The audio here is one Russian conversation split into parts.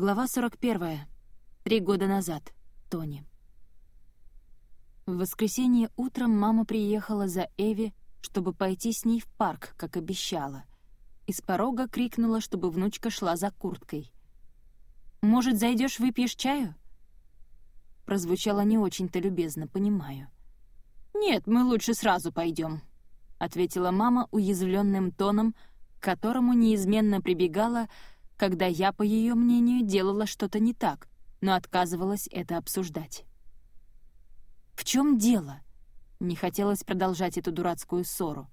Глава 41. Три года назад. Тони. В воскресенье утром мама приехала за Эви, чтобы пойти с ней в парк, как обещала. Из порога крикнула, чтобы внучка шла за курткой. «Может, зайдешь, выпьешь чаю?» Прозвучало не очень-то любезно, понимаю. «Нет, мы лучше сразу пойдем», — ответила мама уязвленным тоном, к которому неизменно прибегала, когда я, по ее мнению, делала что-то не так, но отказывалась это обсуждать. «В чем дело?» Не хотелось продолжать эту дурацкую ссору.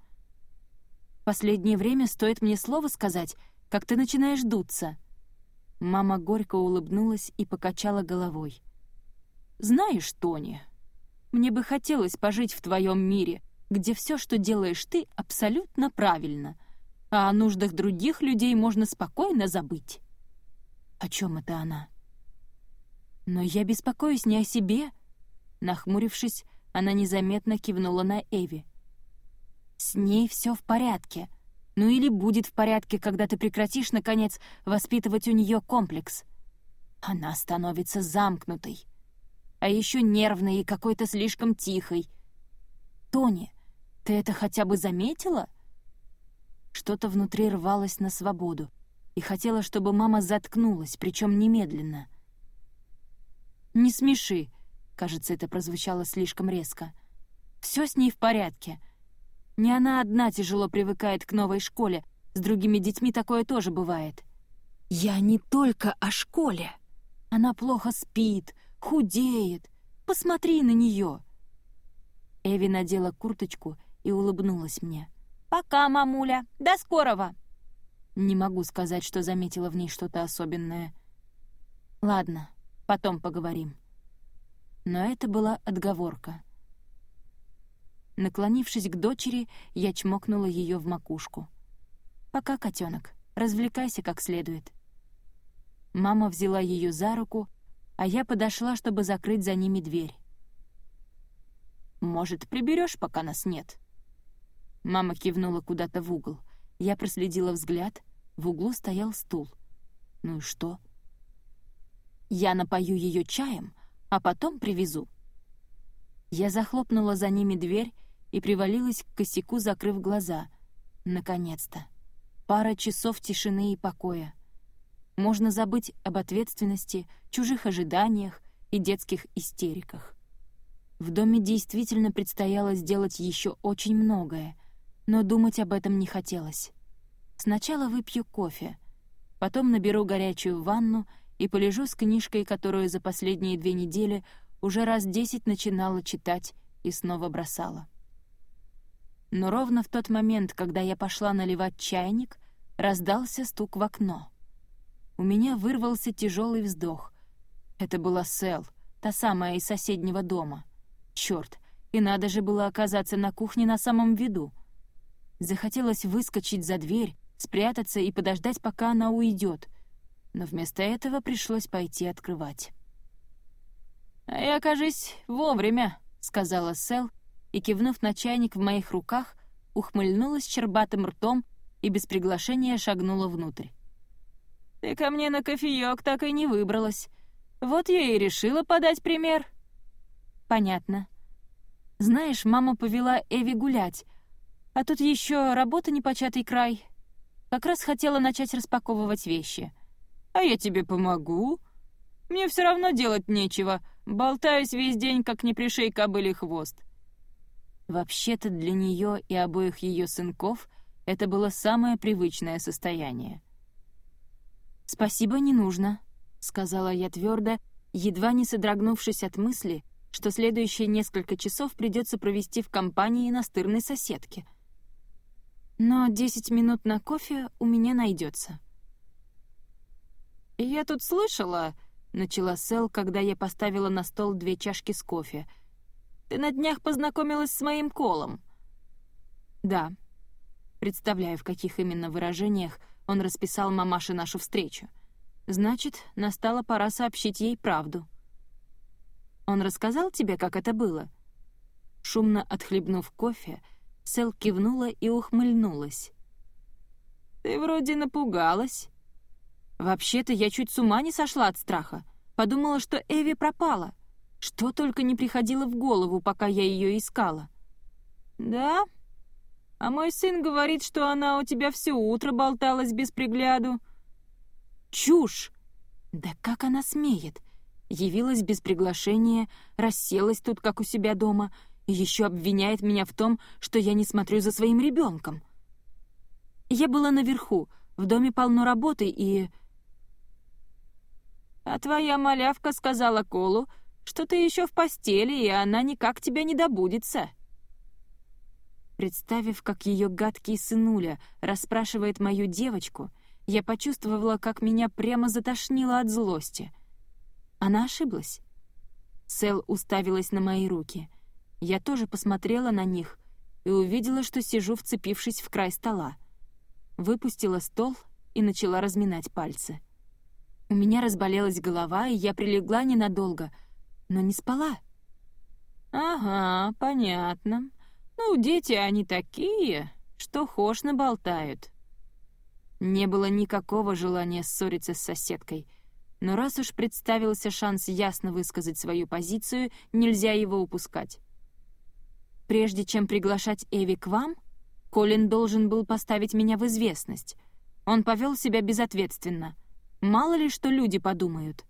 «Последнее время стоит мне слово сказать, как ты начинаешь дуться». Мама горько улыбнулась и покачала головой. «Знаешь, Тони, мне бы хотелось пожить в твоем мире, где все, что делаешь ты, абсолютно правильно, а о нуждах других людей можно спокойно забыть». «О чем это она?» «Но я беспокоюсь не о себе», — нахмурившись, она незаметно кивнула на Эви. «С ней все в порядке. Ну или будет в порядке, когда ты прекратишь, наконец, воспитывать у нее комплекс. Она становится замкнутой. А еще нервной и какой-то слишком тихой. Тони, ты это хотя бы заметила?» Что-то внутри рвалось на свободу и хотела, чтобы мама заткнулась, причем немедленно. «Не смеши», — кажется, это прозвучало слишком резко. «Все с ней в порядке. Не она одна тяжело привыкает к новой школе, с другими детьми такое тоже бывает. Я не только о школе. Она плохо спит, худеет. Посмотри на нее». Эви надела курточку и улыбнулась мне. «Пока, мамуля. До скорого!» Не могу сказать, что заметила в ней что-то особенное. «Ладно, Потом поговорим». Но это была отговорка. Наклонившись к дочери, я чмокнула ее в макушку. «Пока, котенок, развлекайся как следует». Мама взяла ее за руку, а я подошла, чтобы закрыть за ними дверь. «Может, приберешь, пока нас нет?» Мама кивнула куда-то в угол. Я проследила взгляд. В углу стоял стул. «Ну и что?» Я напою ее чаем, а потом привезу». Я захлопнула за ними дверь и привалилась к косяку, закрыв глаза. Наконец-то. Пара часов тишины и покоя. Можно забыть об ответственности, чужих ожиданиях и детских истериках. В доме действительно предстояло сделать еще очень многое, но думать об этом не хотелось. Сначала выпью кофе, потом наберу горячую ванну и полежу с книжкой, которую за последние две недели уже раз десять начинала читать и снова бросала. Но ровно в тот момент, когда я пошла наливать чайник, раздался стук в окно. У меня вырвался тяжелый вздох. Это была Сэл, та самая из соседнего дома. Черт, и надо же было оказаться на кухне на самом виду. Захотелось выскочить за дверь, спрятаться и подождать, пока она уйдет — но вместо этого пришлось пойти открывать. «А я, кажись, вовремя», — сказала Сэл, и, кивнув на чайник в моих руках, ухмыльнулась чербатым ртом и без приглашения шагнула внутрь. «Ты ко мне на кофеёк так и не выбралась. Вот я и решила подать пример». «Понятно. Знаешь, мама повела Эви гулять, а тут еще работа непочатый край. Как раз хотела начать распаковывать вещи» а я тебе помогу. Мне все равно делать нечего, болтаюсь весь день, как не пришей кобыли хвост». Вообще-то для нее и обоих ее сынков это было самое привычное состояние. «Спасибо, не нужно», — сказала я твердо, едва не содрогнувшись от мысли, что следующие несколько часов придется провести в компании настырной соседки. Но десять минут на кофе у меня найдется. «Я тут слышала», — начала Сэл, когда я поставила на стол две чашки с кофе. «Ты на днях познакомилась с моим Колом». «Да». Представляю, в каких именно выражениях он расписал мамаше нашу встречу. Значит, настала пора сообщить ей правду. «Он рассказал тебе, как это было?» Шумно отхлебнув кофе, Сэл кивнула и ухмыльнулась. «Ты вроде напугалась». Вообще-то я чуть с ума не сошла от страха. Подумала, что Эви пропала. Что только не приходило в голову, пока я ее искала. «Да? А мой сын говорит, что она у тебя все утро болталась без пригляду». «Чушь! Да как она смеет? Явилась без приглашения, расселась тут, как у себя дома, еще обвиняет меня в том, что я не смотрю за своим ребенком. Я была наверху, в доме полно работы и... А твоя малявка сказала Колу, что ты еще в постели, и она никак тебя не добудется. Представив, как ее гадкий сынуля расспрашивает мою девочку, я почувствовала, как меня прямо затошнило от злости. Она ошиблась. Сэл уставилась на мои руки. Я тоже посмотрела на них и увидела, что сижу, вцепившись в край стола. Выпустила стол и начала разминать пальцы. У меня разболелась голова, и я прилегла ненадолго, но не спала. «Ага, понятно. Ну, дети они такие, что хошь наболтают». Не было никакого желания ссориться с соседкой, но раз уж представился шанс ясно высказать свою позицию, нельзя его упускать. Прежде чем приглашать Эви к вам, Колин должен был поставить меня в известность. Он повел себя безответственно — Мало ли, что люди подумают.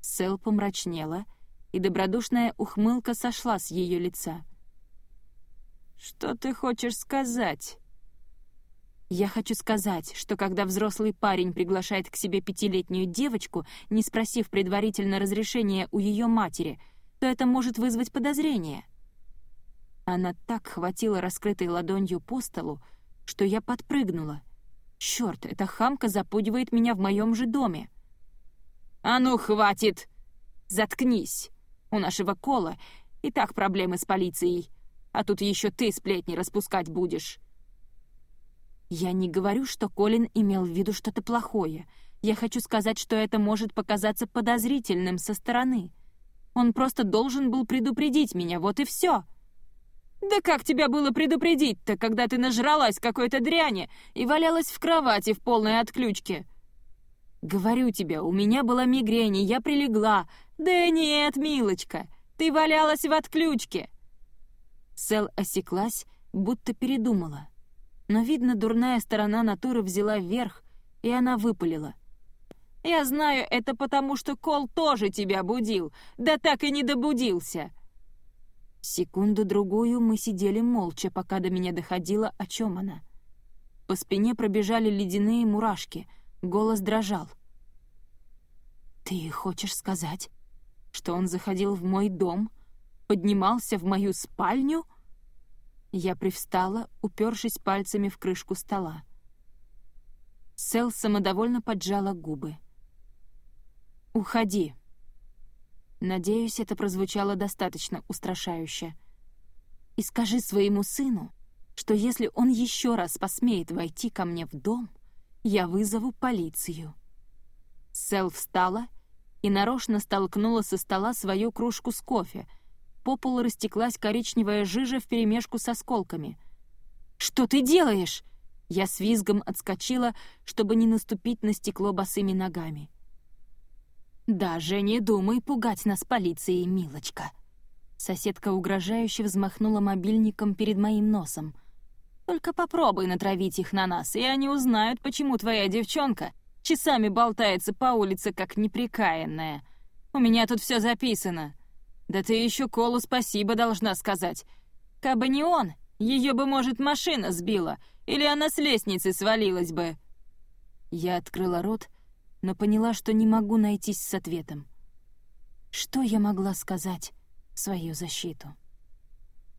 Сэл помрачнела, и добродушная ухмылка сошла с ее лица. «Что ты хочешь сказать?» «Я хочу сказать, что когда взрослый парень приглашает к себе пятилетнюю девочку, не спросив предварительно разрешения у ее матери, то это может вызвать подозрение». Она так хватила раскрытой ладонью по столу, что я подпрыгнула — Черт, эта хамка запугивает меня в моем же доме. «А ну, хватит! Заткнись! У нашего кола и так проблемы с полицией, а тут еще ты сплетни распускать будешь». Я не говорю, что Колин имел в виду что-то плохое. Я хочу сказать, что это может показаться подозрительным со стороны. Он просто должен был предупредить меня, вот и все. «Да как тебя было предупредить-то, когда ты нажралась какой-то дряни и валялась в кровати в полной отключке?» «Говорю тебе, у меня была мигрень, и я прилегла. Да нет, милочка, ты валялась в отключке!» Сэл осеклась, будто передумала. Но, видно, дурная сторона натуры взяла верх, и она выпалила. «Я знаю, это потому, что Кол тоже тебя будил, да так и не добудился!» Секунду-другую мы сидели молча, пока до меня доходило, о чем она. По спине пробежали ледяные мурашки, голос дрожал. «Ты хочешь сказать, что он заходил в мой дом, поднимался в мою спальню?» Я привстала, упершись пальцами в крышку стола. Сел самодовольно поджала губы. «Уходи», Надеюсь, это прозвучало достаточно устрашающе. «И скажи своему сыну, что если он еще раз посмеет войти ко мне в дом, я вызову полицию». Сэл встала и нарочно столкнула со стола свою кружку с кофе. По полу растеклась коричневая жижа вперемешку с осколками. «Что ты делаешь?» Я с визгом отскочила, чтобы не наступить на стекло босыми ногами. «Даже не думай пугать нас полицией, милочка!» Соседка угрожающе взмахнула мобильником перед моим носом. «Только попробуй натравить их на нас, и они узнают, почему твоя девчонка часами болтается по улице, как неприкаянная. У меня тут все записано. Да ты еще Колу спасибо должна сказать. Кабы не он, ее бы, может, машина сбила, или она с лестницы свалилась бы». Я открыла рот, но поняла, что не могу найтись с ответом. Что я могла сказать в свою защиту?